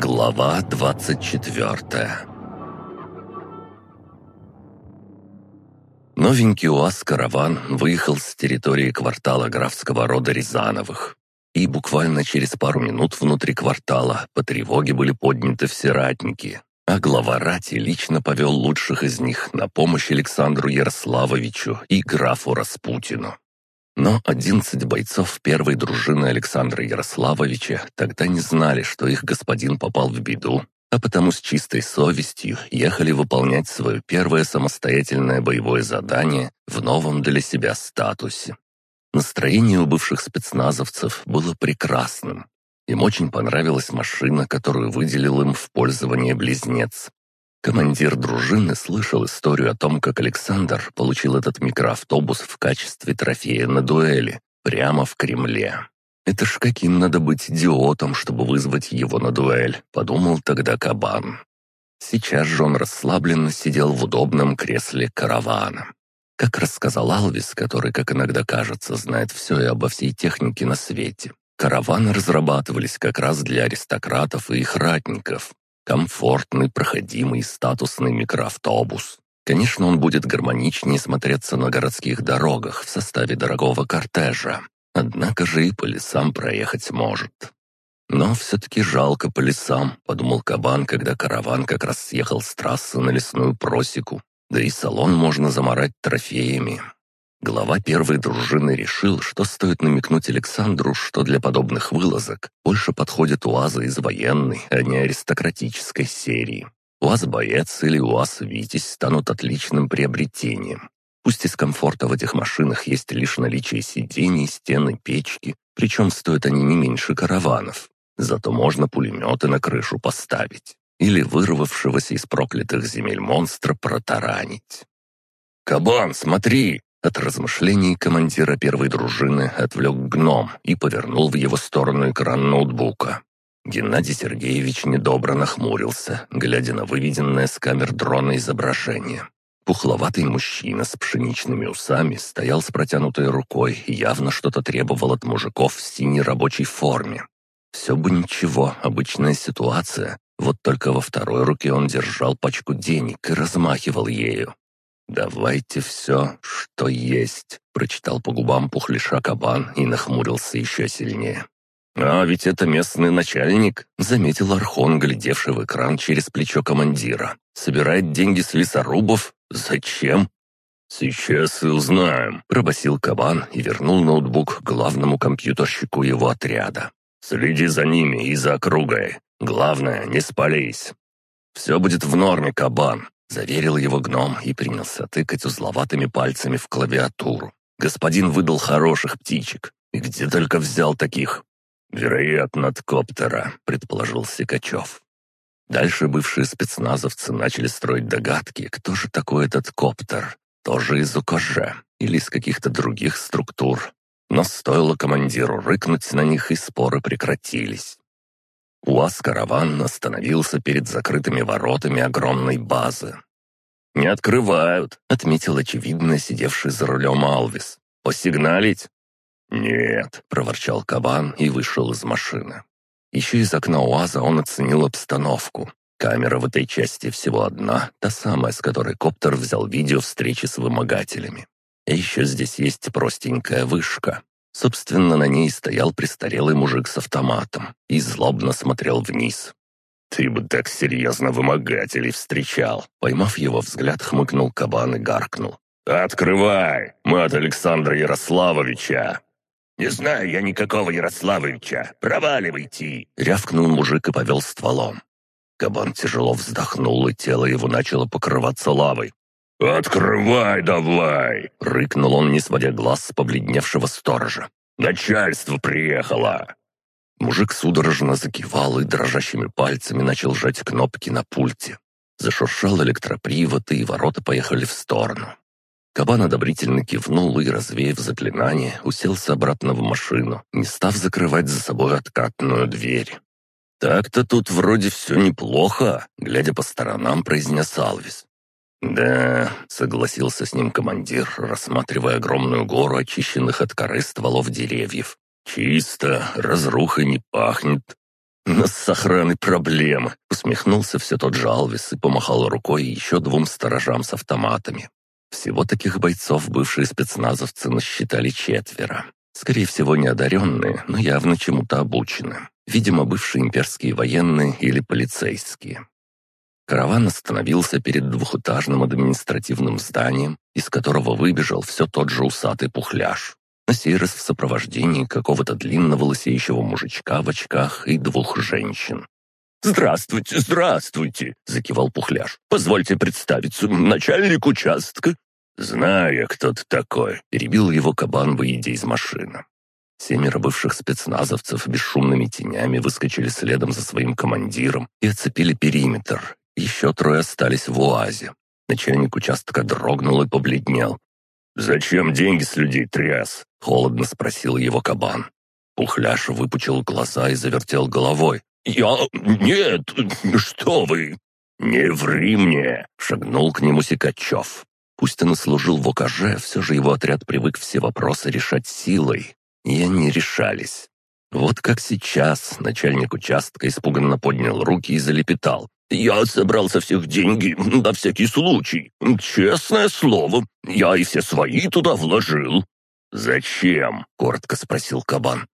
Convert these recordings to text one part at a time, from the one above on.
Глава 24 Новенький УАЗ-караван выехал с территории квартала графского рода Рязановых. И буквально через пару минут внутри квартала по тревоге были подняты все ратники, а глава рати лично повел лучших из них на помощь Александру Ярославовичу и графу Распутину. Но одиннадцать бойцов первой дружины Александра Ярославовича тогда не знали, что их господин попал в беду, а потому с чистой совестью ехали выполнять свое первое самостоятельное боевое задание в новом для себя статусе. Настроение у бывших спецназовцев было прекрасным. Им очень понравилась машина, которую выделил им в пользование близнец. Командир дружины слышал историю о том, как Александр получил этот микроавтобус в качестве трофея на дуэли прямо в Кремле. «Это ж каким надо быть идиотом, чтобы вызвать его на дуэль», — подумал тогда Кабан. Сейчас же он расслабленно сидел в удобном кресле каравана. Как рассказал Алвис, который, как иногда кажется, знает все и обо всей технике на свете, караваны разрабатывались как раз для аристократов и их ратников, Комфортный, проходимый, статусный микроавтобус. Конечно, он будет гармоничнее смотреться на городских дорогах в составе дорогого кортежа. Однако же и по лесам проехать может. Но все-таки жалко по лесам, подумал Кабан, когда караван как раз съехал с трассы на лесную просеку. Да и салон можно заморать трофеями. Глава первой дружины решил, что стоит намекнуть Александру, что для подобных вылазок больше подходят УАЗы из военной, а не аристократической серии. УАЗ-боец или УАЗ-витязь станут отличным приобретением. Пусть из комфорта в этих машинах есть лишь наличие сидений, стены, печки, причем стоят они не меньше караванов. Зато можно пулеметы на крышу поставить или вырвавшегося из проклятых земель монстра протаранить. «Кабан, смотри!» От размышлений командира первой дружины отвлек гном и повернул в его сторону экран ноутбука. Геннадий Сергеевич недобро нахмурился, глядя на выведенное с камер дрона изображение. Пухловатый мужчина с пшеничными усами стоял с протянутой рукой и явно что-то требовал от мужиков в синей рабочей форме. Все бы ничего, обычная ситуация. Вот только во второй руке он держал пачку денег и размахивал ею. «Давайте все, что есть», — прочитал по губам пухлиша кабан и нахмурился еще сильнее. «А ведь это местный начальник», — заметил Архон, глядевший в экран через плечо командира. «Собирает деньги с лесорубов? Зачем?» «Сейчас и узнаем», — пробасил кабан и вернул ноутбук главному компьютерщику его отряда. «Следи за ними и за округой. Главное, не спались». «Все будет в норме, кабан», Заверил его гном и принялся тыкать узловатыми пальцами в клавиатуру. Господин выдал хороших птичек. И где только взял таких? Вероятно, от коптера, предположил Сикачев. Дальше бывшие спецназовцы начали строить догадки, кто же такой этот коптер. Тоже из УКЖ или из каких-то других структур. Но стоило командиру рыкнуть на них, и споры прекратились. УАЗ-караван остановился перед закрытыми воротами огромной базы. «Не открывают», — отметил очевидно сидевший за рулем Алвис. «Посигналить?» «Нет», — проворчал кабан и вышел из машины. Еще из окна УАЗа он оценил обстановку. Камера в этой части всего одна, та самая, с которой коптер взял видео встречи с вымогателями. И еще здесь есть простенькая вышка. Собственно, на ней стоял престарелый мужик с автоматом и злобно смотрел вниз. «Ты бы так серьезно вымогателей встречал!» Поймав его взгляд, хмыкнул кабан и гаркнул. «Открывай! Мы от Александра Ярославовича!» «Не знаю я никакого Ярославовича! Проваливайте!» Рявкнул мужик и повел стволом. Кабан тяжело вздохнул, и тело его начало покрываться лавой. «Открывай давай!» — рыкнул он, не сводя глаз с побледневшего сторожа. «Начальство приехало!» Мужик судорожно закивал и дрожащими пальцами начал жать кнопки на пульте. Зашуршал электропривод, и ворота поехали в сторону. Кабан одобрительно кивнул и, развеяв заклинание, уселся обратно в машину, не став закрывать за собой откатную дверь. «Так-то тут вроде все неплохо», — глядя по сторонам, произнес Алвис. «Да», — согласился с ним командир, рассматривая огромную гору очищенных от коры стволов деревьев. «Чисто, разруха не пахнет». «У нас с охраной проблемы», — усмехнулся все тот же Алвис и помахал рукой еще двум сторожам с автоматами. Всего таких бойцов бывшие спецназовцы насчитали четверо. Скорее всего, неодаренные, но явно чему-то обучены. Видимо, бывшие имперские военные или полицейские. Караван остановился перед двухэтажным административным зданием, из которого выбежал все тот же усатый пухляж. На сей раз в сопровождении какого-то длинного лысеющего мужичка в очках и двух женщин. «Здравствуйте, здравствуйте!» — закивал Пухляш. «Позвольте представиться, начальник участка». «Знаю, кто ты такой», — перебил его кабан, выйдя из машины. Семеро бывших спецназовцев бесшумными тенями выскочили следом за своим командиром и оцепили периметр. Еще трое остались в УАЗе. Начальник участка дрогнул и побледнел. «Зачем деньги с людей тряс?» — холодно спросил его кабан. Пухляш выпучил глаза и завертел головой. «Я... нет, что вы!» «Не ври мне!» — шагнул к нему Сикачев. Пусть он и служил в ОКЖ, все же его отряд привык все вопросы решать силой. И они решались. Вот как сейчас начальник участка испуганно поднял руки и залепетал. «Я собрал со всех деньги, на всякий случай. Честное слово, я и все свои туда вложил». «Зачем?» — коротко спросил Кабан.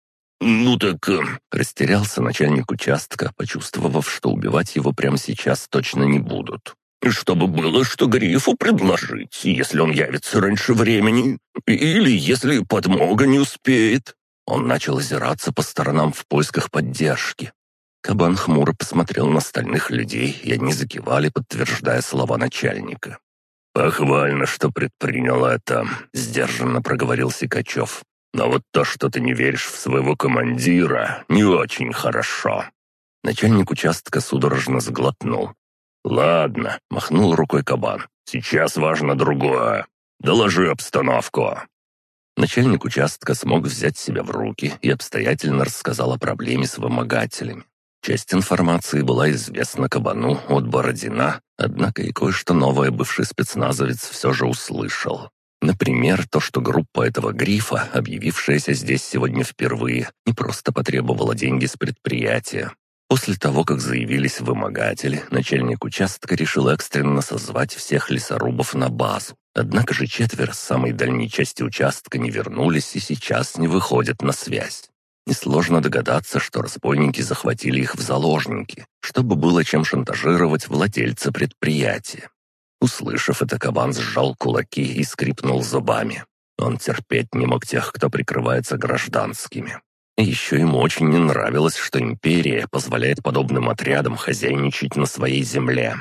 «Ну так...» э, — растерялся начальник участка, почувствовав, что убивать его прямо сейчас точно не будут. «Чтобы было, что Грифу предложить, если он явится раньше времени, или если подмога не успеет». Он начал озираться по сторонам в поисках поддержки. Кабан хмуро посмотрел на остальных людей, и они закивали, подтверждая слова начальника. «Похвально, что предпринял это», — сдержанно проговорил Сикачев. Но вот то, что ты не веришь в своего командира, не очень хорошо». Начальник участка судорожно сглотнул. «Ладно», — махнул рукой кабан. «Сейчас важно другое. Доложи обстановку». Начальник участка смог взять себя в руки и обстоятельно рассказал о проблеме с вымогателями. Часть информации была известна Кабану от Бородина, однако и кое-что новое бывший спецназовец все же услышал. Например, то, что группа этого грифа, объявившаяся здесь сегодня впервые, не просто потребовала деньги с предприятия. После того, как заявились вымогатели, начальник участка решил экстренно созвать всех лесорубов на базу. Однако же четверо с самой дальней части участка не вернулись и сейчас не выходят на связь. Несложно догадаться, что разбойники захватили их в заложники, чтобы было чем шантажировать владельца предприятия. Услышав это, кабан сжал кулаки и скрипнул зубами. Он терпеть не мог тех, кто прикрывается гражданскими. И еще ему очень не нравилось, что империя позволяет подобным отрядам хозяйничать на своей земле.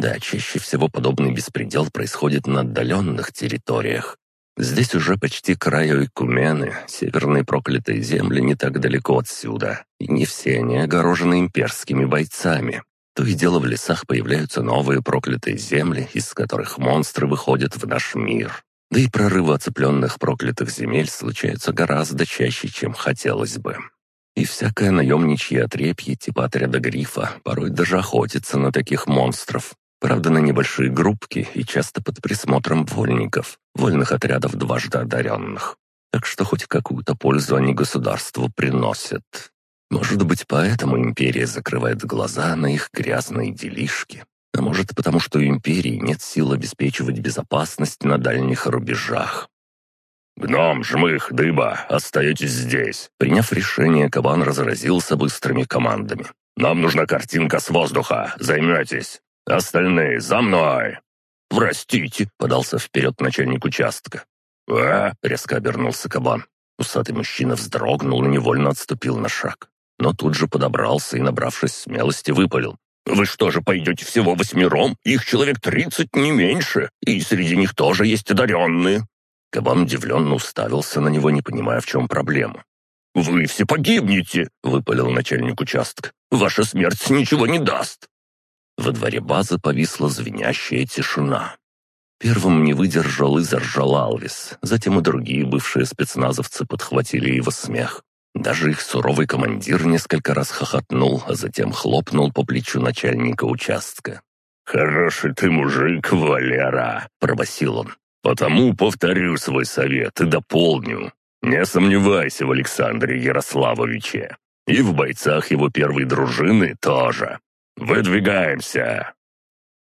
Да, чаще всего подобный беспредел происходит на отдаленных территориях. Здесь уже почти краю Икумены, северные проклятые земли не так далеко отсюда, и не все они огорожены имперскими бойцами. То и дело в лесах появляются новые проклятые земли, из которых монстры выходят в наш мир. Да и прорывы оцепленных проклятых земель случаются гораздо чаще, чем хотелось бы. И всякое наемничье отрепье типа отряда Грифа порой даже охотится на таких монстров. Правда, на небольшие группки и часто под присмотром вольников, вольных отрядов дважды одаренных. Так что хоть какую-то пользу они государству приносят. Может быть, поэтому империя закрывает глаза на их грязные делишки. А может, потому что у империи нет сил обеспечивать безопасность на дальних рубежах. «Гном, жмых, дыба, остаетесь здесь!» Приняв решение, кабан разразился быстрыми командами. «Нам нужна картинка с воздуха, займетесь! Остальные за мной!» «Простите!» — подался вперед начальник участка. «А?» — резко обернулся кабан. Усатый мужчина вздрогнул и невольно отступил на шаг но тут же подобрался и, набравшись смелости, выпалил. «Вы что же пойдете всего восьмером? Их человек тридцать, не меньше, и среди них тоже есть одаренные». Кабан удивленно уставился на него, не понимая, в чем проблема. «Вы все погибнете!» — выпалил начальник участка. «Ваша смерть ничего не даст!» Во дворе базы повисла звенящая тишина. Первым не выдержал и заржал Алвис, затем и другие бывшие спецназовцы подхватили его смех. Даже их суровый командир несколько раз хохотнул, а затем хлопнул по плечу начальника участка. «Хороший ты мужик, Валера!» — пробасил он. «Потому повторю свой совет и дополню. Не сомневайся в Александре Ярославовиче. И в бойцах его первой дружины тоже. Выдвигаемся!»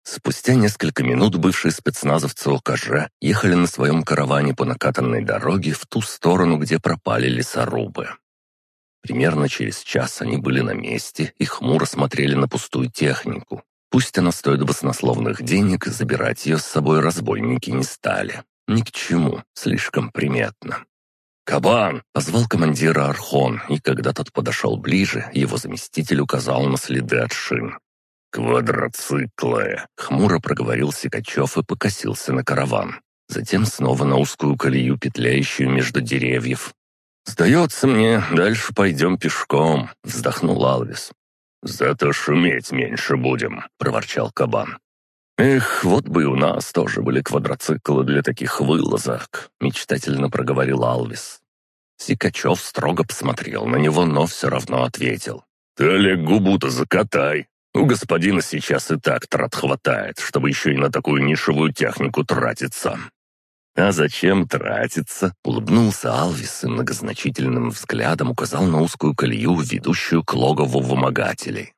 Спустя несколько минут бывшие спецназовцы ОКЖ ехали на своем караване по накатанной дороге в ту сторону, где пропали лесорубы. Примерно через час они были на месте и хмуро смотрели на пустую технику. Пусть она стоит баснословных денег, забирать ее с собой разбойники не стали. Ни к чему, слишком приметно. «Кабан!» — позвал командира Архон, и когда тот подошел ближе, его заместитель указал на следы от шин. «Квадроциклы!» — хмуро проговорил Сикачев и покосился на караван. Затем снова на узкую колею, петляющую между деревьев. «Сдается мне, дальше пойдем пешком», — вздохнул Алвис. «Зато шуметь меньше будем», — проворчал кабан. «Эх, вот бы и у нас тоже были квадроциклы для таких вылазок», — мечтательно проговорил Алвис. Сикачев строго посмотрел на него, но все равно ответил. «Ты, Олег, губу-то закатай. У господина сейчас и так трат хватает, чтобы еще и на такую нишевую технику тратиться». «А зачем тратиться?» — улыбнулся Алвис и многозначительным взглядом указал на узкую колею, ведущую к логову вымогателей.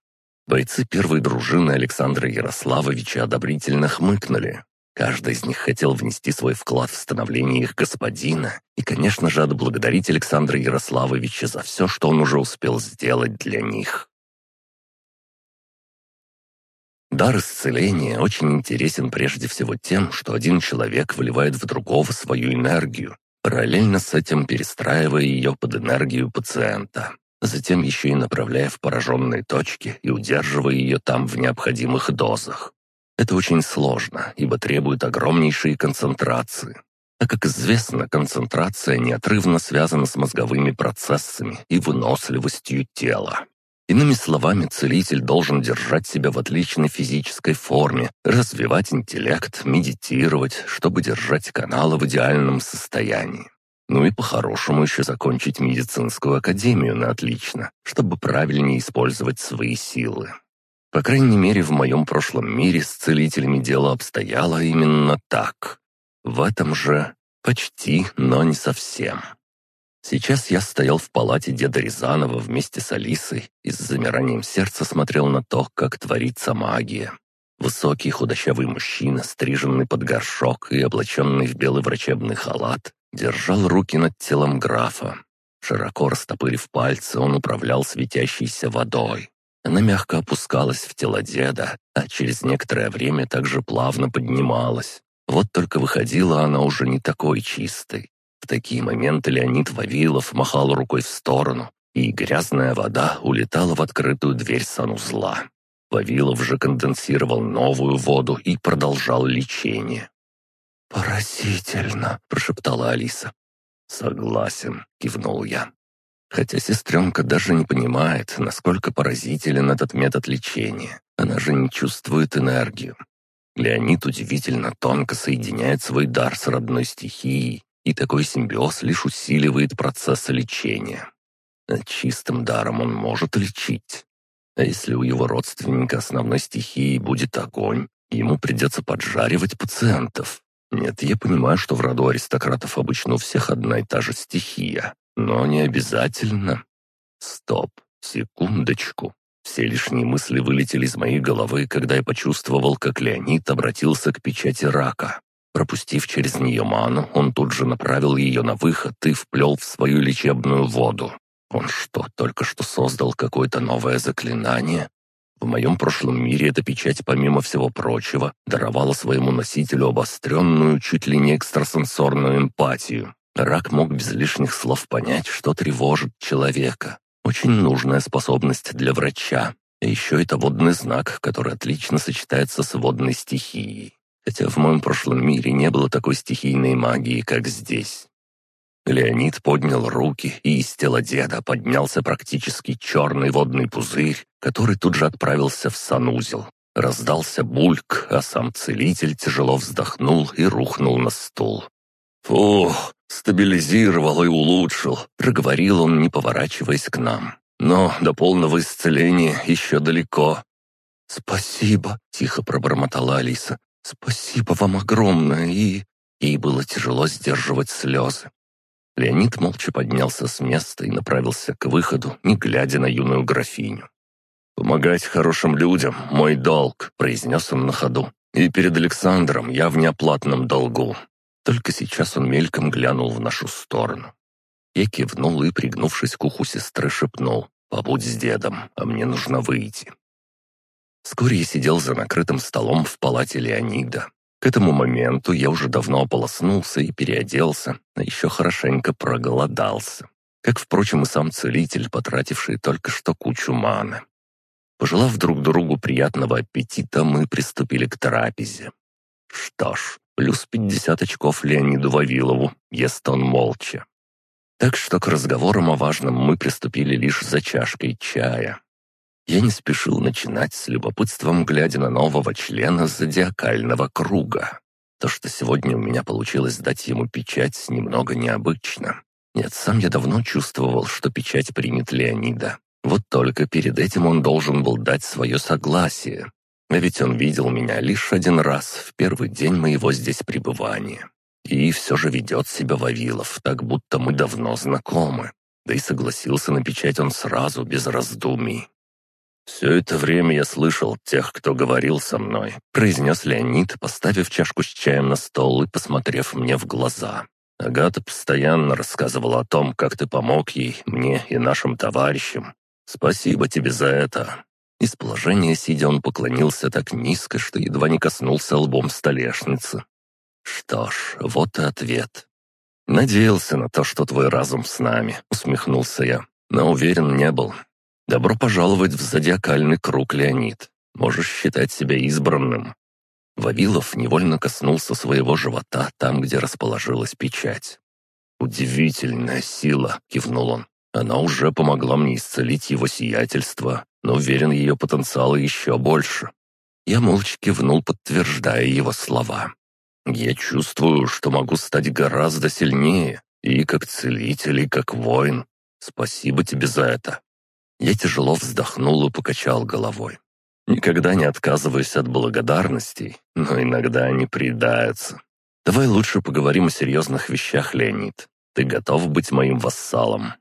Бойцы первой дружины Александра Ярославовича одобрительно хмыкнули. Каждый из них хотел внести свой вклад в становление их господина и, конечно же, отблагодарить Александра Ярославовича за все, что он уже успел сделать для них. Дар исцеления очень интересен прежде всего тем, что один человек выливает в другого свою энергию, параллельно с этим перестраивая ее под энергию пациента, затем еще и направляя в пораженные точки и удерживая ее там в необходимых дозах. Это очень сложно, ибо требует огромнейшей концентрации. А как известно, концентрация неотрывно связана с мозговыми процессами и выносливостью тела. Иными словами, целитель должен держать себя в отличной физической форме, развивать интеллект, медитировать, чтобы держать каналы в идеальном состоянии. Ну и по-хорошему еще закончить медицинскую академию на отлично, чтобы правильнее использовать свои силы. По крайней мере, в моем прошлом мире с целителями дело обстояло именно так. В этом же почти, но не совсем. Сейчас я стоял в палате деда Рязанова вместе с Алисой и с замиранием сердца смотрел на то, как творится магия. Высокий худощавый мужчина, стриженный под горшок и облаченный в белый врачебный халат, держал руки над телом графа. Широко растопырив пальцы, он управлял светящейся водой. Она мягко опускалась в тело деда, а через некоторое время также плавно поднималась. Вот только выходила она уже не такой чистой. В такие моменты Леонид Вавилов махал рукой в сторону, и грязная вода улетала в открытую дверь санузла. Вавилов же конденсировал новую воду и продолжал лечение. «Поразительно!» — прошептала Алиса. «Согласен», — кивнул я. Хотя сестренка даже не понимает, насколько поразителен этот метод лечения. Она же не чувствует энергию. Леонид удивительно тонко соединяет свой дар с родной стихией и такой симбиоз лишь усиливает процесс лечения. А чистым даром он может лечить. А если у его родственника основной стихией будет огонь, ему придется поджаривать пациентов. Нет, я понимаю, что в роду аристократов обычно у всех одна и та же стихия, но не обязательно. Стоп, секундочку. Все лишние мысли вылетели из моей головы, когда я почувствовал, как Леонид обратился к печати рака. Пропустив через нее ману, он тут же направил ее на выход и вплел в свою лечебную воду. Он что, только что создал какое-то новое заклинание? В моем прошлом мире эта печать, помимо всего прочего, даровала своему носителю обостренную, чуть ли не экстрасенсорную эмпатию. Рак мог без лишних слов понять, что тревожит человека. Очень нужная способность для врача. И еще это водный знак, который отлично сочетается с водной стихией хотя в моем прошлом мире не было такой стихийной магии, как здесь. Леонид поднял руки, и из тела деда поднялся практически черный водный пузырь, который тут же отправился в санузел. Раздался бульк, а сам целитель тяжело вздохнул и рухнул на стул. «Фух, стабилизировал и улучшил», — проговорил он, не поворачиваясь к нам. «Но до полного исцеления еще далеко». «Спасибо», — тихо пробормотала Алиса. «Спасибо вам огромное, и...» Ей было тяжело сдерживать слезы. Леонид молча поднялся с места и направился к выходу, не глядя на юную графиню. «Помогать хорошим людям — мой долг», — произнес он на ходу. «И перед Александром я в неоплатном долгу». Только сейчас он мельком глянул в нашу сторону. Я кивнул и, пригнувшись к уху сестры, шепнул. «Побудь с дедом, а мне нужно выйти». Вскоре я сидел за накрытым столом в палате Леонида. К этому моменту я уже давно ополоснулся и переоделся, а еще хорошенько проголодался. Как, впрочем, и сам целитель, потративший только что кучу маны. Пожелав друг другу приятного аппетита, мы приступили к трапезе. Что ж, плюс пятьдесят очков Леониду Вавилову, ест он молча. Так что к разговорам о важном мы приступили лишь за чашкой чая. Я не спешил начинать с любопытством, глядя на нового члена зодиакального круга. То, что сегодня у меня получилось дать ему печать, немного необычно. Нет, сам я давно чувствовал, что печать примет Леонида. Вот только перед этим он должен был дать свое согласие. А ведь он видел меня лишь один раз, в первый день моего здесь пребывания. И все же ведет себя Вавилов, так будто мы давно знакомы. Да и согласился на печать он сразу, без раздумий. «Все это время я слышал тех, кто говорил со мной», — произнес Леонид, поставив чашку с чаем на стол и посмотрев мне в глаза. «Агата постоянно рассказывала о том, как ты помог ей, мне и нашим товарищам. Спасибо тебе за это». Из положения сидя он поклонился так низко, что едва не коснулся лбом столешницы. «Что ж, вот и ответ. «Надеялся на то, что твой разум с нами», — усмехнулся я, но уверен не был. «Добро пожаловать в зодиакальный круг, Леонид. Можешь считать себя избранным». Вавилов невольно коснулся своего живота там, где расположилась печать. «Удивительная сила», — кивнул он. «Она уже помогла мне исцелить его сиятельство, но уверен, ее потенциал еще больше». Я молча кивнул, подтверждая его слова. «Я чувствую, что могу стать гораздо сильнее, и как целитель, и как воин. Спасибо тебе за это. Я тяжело вздохнул и покачал головой. Никогда не отказываюсь от благодарностей, но иногда они приедаются. Давай лучше поговорим о серьезных вещах, Леонид. Ты готов быть моим вассалом?»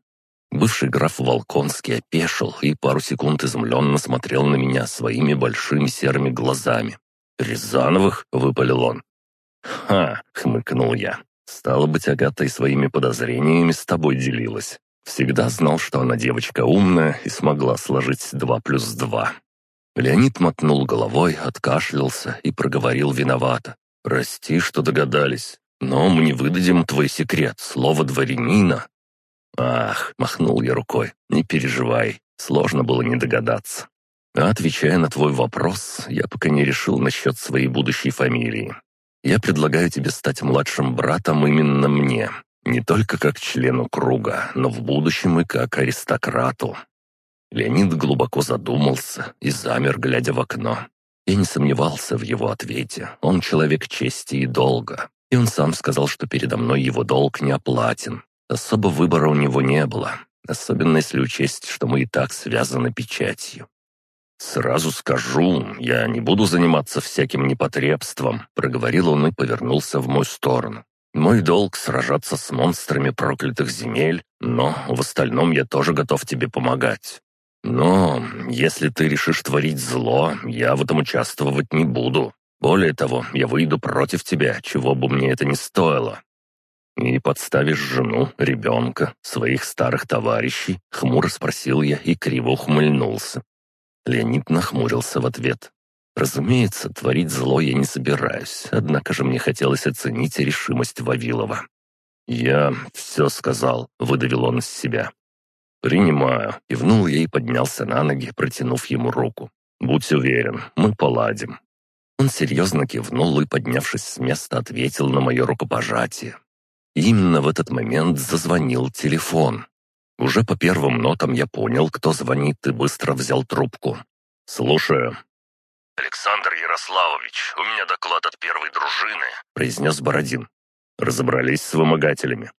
Бывший граф Волконский опешил и пару секунд изумленно смотрел на меня своими большими серыми глазами. «Рязановых?» — выпалил он. «Ха!» — хмыкнул я. «Стало быть, Агата и своими подозрениями с тобой делилась. Всегда знал, что она девочка умная и смогла сложить два плюс два. Леонид мотнул головой, откашлялся и проговорил виновато. «Прости, что догадались, но мы не выдадим твой секрет, слово дворянина». «Ах», — махнул я рукой, — «не переживай, сложно было не догадаться». А отвечая на твой вопрос, я пока не решил насчет своей будущей фамилии. Я предлагаю тебе стать младшим братом именно мне, не только как члену круга, но в будущем и как аристократу. Леонид глубоко задумался и замер, глядя в окно. Я не сомневался в его ответе. Он человек чести и долга. И он сам сказал, что передо мной его долг не оплатен. Особо выбора у него не было. Особенно если учесть, что мы и так связаны печатью. «Сразу скажу, я не буду заниматься всяким непотребством», — проговорил он и повернулся в мою сторону. Мой долг — сражаться с монстрами проклятых земель, но в остальном я тоже готов тебе помогать. Но если ты решишь творить зло, я в этом участвовать не буду. Более того, я выйду против тебя, чего бы мне это ни стоило. И подставишь жену, ребенка, своих старых товарищей?» — хмуро спросил я и криво ухмыльнулся. Леонид нахмурился в ответ. Разумеется, творить зло я не собираюсь, однако же мне хотелось оценить решимость Вавилова. «Я все сказал», — выдавил он из себя. «Принимаю», — кивнул я и поднялся на ноги, протянув ему руку. «Будь уверен, мы поладим». Он серьезно кивнул и, поднявшись с места, ответил на мое рукопожатие. И именно в этот момент зазвонил телефон. Уже по первым нотам я понял, кто звонит, и быстро взял трубку. «Слушаю», «Александр Ярославович, у меня доклад от первой дружины», — произнес Бородин. «Разобрались с вымогателями».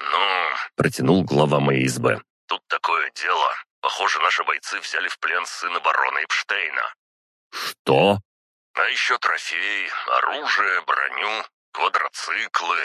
«Ну...» — протянул глава моей избы. «Тут такое дело. Похоже, наши бойцы взяли в плен сына барона Эпштейна». «Что?» «А еще трофеи, оружие, броню, квадроциклы.